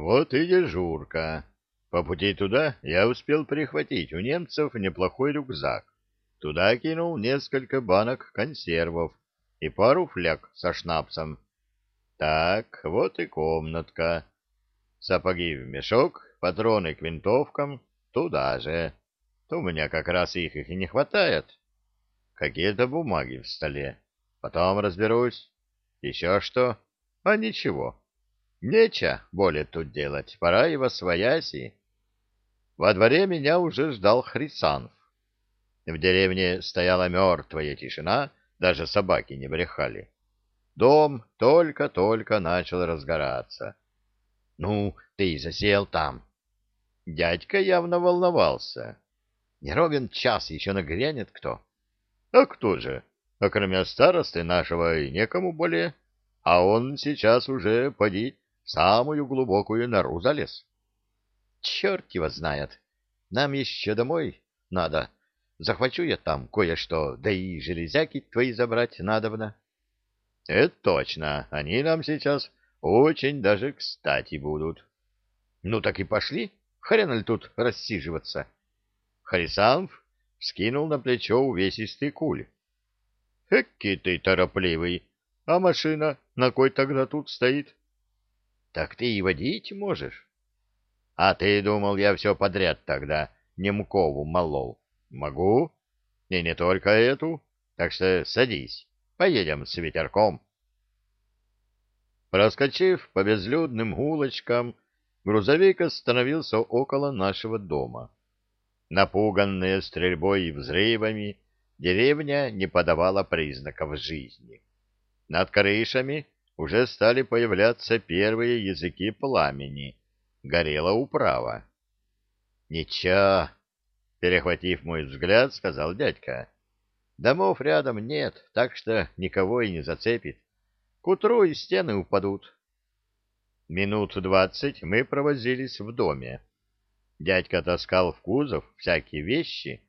Вот и дежурка. По пути туда я успел прихватить у немцев неплохой рюкзак. Туда кинул несколько банок консервов и пару фляг со шнапсом. Так, вот и комнатка. Сапоги в мешок, патроны к винтовкам туда же. То у меня как раз их, их и не хватает. Какие-то бумаги в столе. Потом разберусь. Еще что? А ничего. Нечего более тут делать. Пора во свояси. Во дворе меня уже ждал Хрисанф. В деревне стояла мертвая тишина, даже собаки не брехали. Дом только-только начал разгораться. — Ну, ты засел там. Дядька явно волновался. Не ровен час, еще нагрянет кто. — А кто же? А кроме старосты нашего и некому более. А он сейчас уже, поди, самую глубокую нору залез. — Черт его знает. Нам еще домой надо. Захвачу я там кое-что, да и железяки твои забрать надобно. — Это точно. Они нам сейчас очень даже кстати будут. — Ну так и пошли. Хрен ли тут рассиживаться? Харисанф скинул на плечо увесистый куль. — Эки ты торопливый. А машина на кой тогда тут стоит? — Так ты и водить можешь. — А ты думал, я все подряд тогда Немкову молол? Могу. И не только эту. Так что садись, поедем с ветерком. Проскочив по безлюдным улочкам, грузовик остановился около нашего дома. Напуганная стрельбой и взрывами, деревня не подавала признаков жизни. Над крышами уже стали появляться первые языки пламени. Горела управа. — Ничего, Перехватив мой взгляд, сказал дядька. Домов рядом нет, так что никого и не зацепит. К утру и стены упадут. Минут двадцать мы провозились в доме. Дядька таскал в кузов всякие вещи,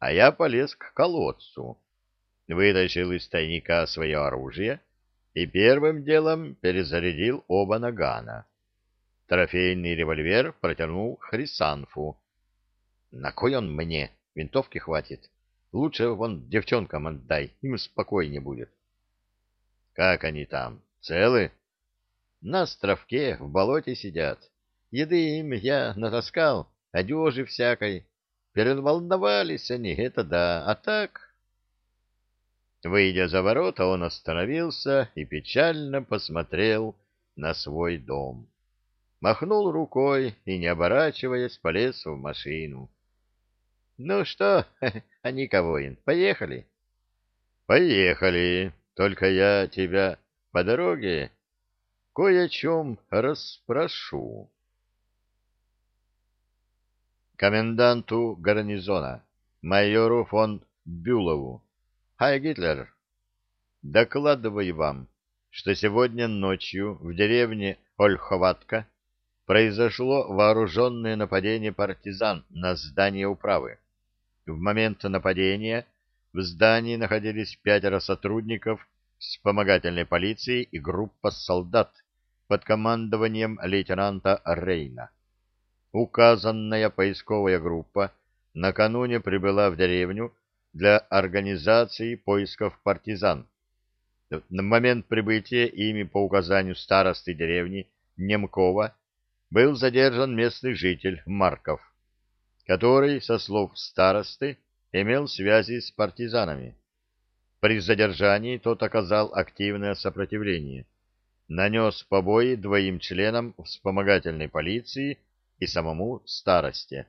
а я полез к колодцу. Вытащил из тайника свое оружие и первым делом перезарядил оба нагана. Трофейный револьвер протянул Хрисанфу, на кой он мне? Винтовки хватит. Лучше вон девчонкам отдай, им спокойнее будет. Как они там? Целы? На островке, в болоте сидят. Еды им я натаскал, одежи всякой. Переволновались они, это да, а так... Выйдя за ворота, он остановился и печально посмотрел на свой дом. Махнул рукой и, не оборачиваясь, полез в машину. Ну что, Аниковоин, поехали? Поехали. Только я тебя по дороге кое о чем расспрошу. Коменданту гарнизона, майору фон Бюлову. Хай, Гитлер, докладываю вам, что сегодня ночью в деревне Ольховатка произошло вооруженное нападение партизан на здание управы. В момент нападения в здании находились пятеро сотрудников вспомогательной полиции и группа солдат под командованием лейтенанта Рейна. Указанная поисковая группа накануне прибыла в деревню для организации поисков партизан. На момент прибытия ими по указанию старосты деревни Немкова был задержан местный житель Марков который, со слов старосты, имел связи с партизанами. При задержании тот оказал активное сопротивление, нанес побои двоим членам вспомогательной полиции и самому старости.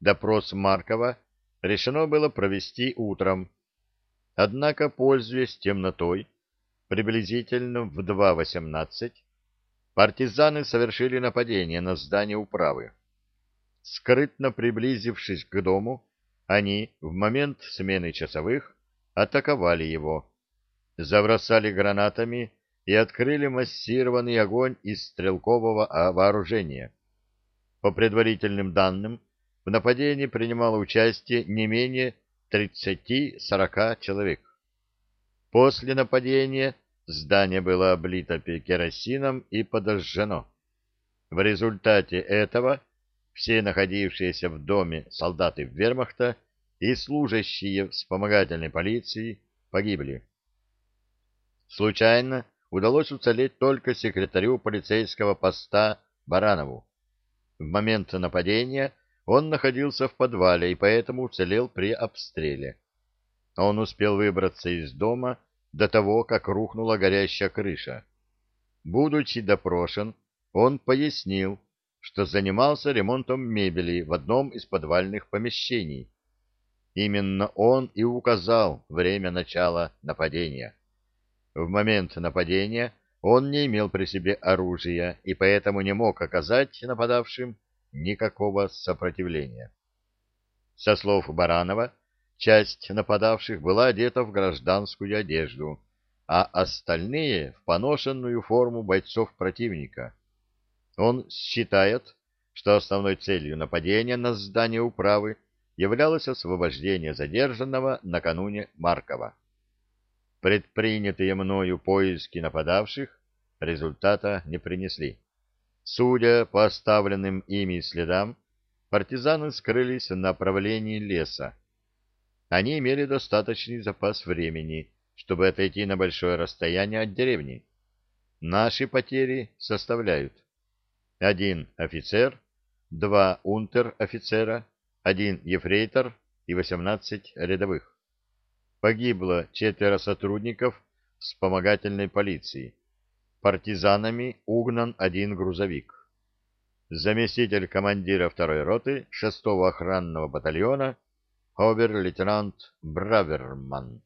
Допрос Маркова решено было провести утром, однако, пользуясь темнотой, приблизительно в 2.18, партизаны совершили нападение на здание управы. Скрытно приблизившись к дому, они в момент смены часовых атаковали его, забросали гранатами и открыли массированный огонь из стрелкового вооружения. По предварительным данным, в нападении принимало участие не менее 30-40 человек. После нападения здание было облито керосином и подожжено. В результате этого все находившиеся в доме солдаты вермахта и служащие вспомогательной полиции погибли. Случайно удалось уцелеть только секретарю полицейского поста Баранову. В момент нападения он находился в подвале и поэтому уцелел при обстреле. Он успел выбраться из дома до того, как рухнула горящая крыша. Будучи допрошен, он пояснил, что занимался ремонтом мебели в одном из подвальных помещений. Именно он и указал время начала нападения. В момент нападения он не имел при себе оружия и поэтому не мог оказать нападавшим никакого сопротивления. Со слов Баранова, часть нападавших была одета в гражданскую одежду, а остальные — в поношенную форму бойцов противника. Он считает, что основной целью нападения на здание управы являлось освобождение задержанного накануне Маркова. Предпринятые мною поиски нападавших результата не принесли. Судя по оставленным ими следам, партизаны скрылись в направлении леса. Они имели достаточный запас времени, чтобы отойти на большое расстояние от деревни. Наши потери составляют один офицер, два унтер-офицера, один ефрейтор и восемнадцать рядовых. Погибло четверо сотрудников вспомогательной полиции. Партизанами угнан один грузовик. Заместитель командира второй роты шестого охранного батальона обер-лейтенант Браверман.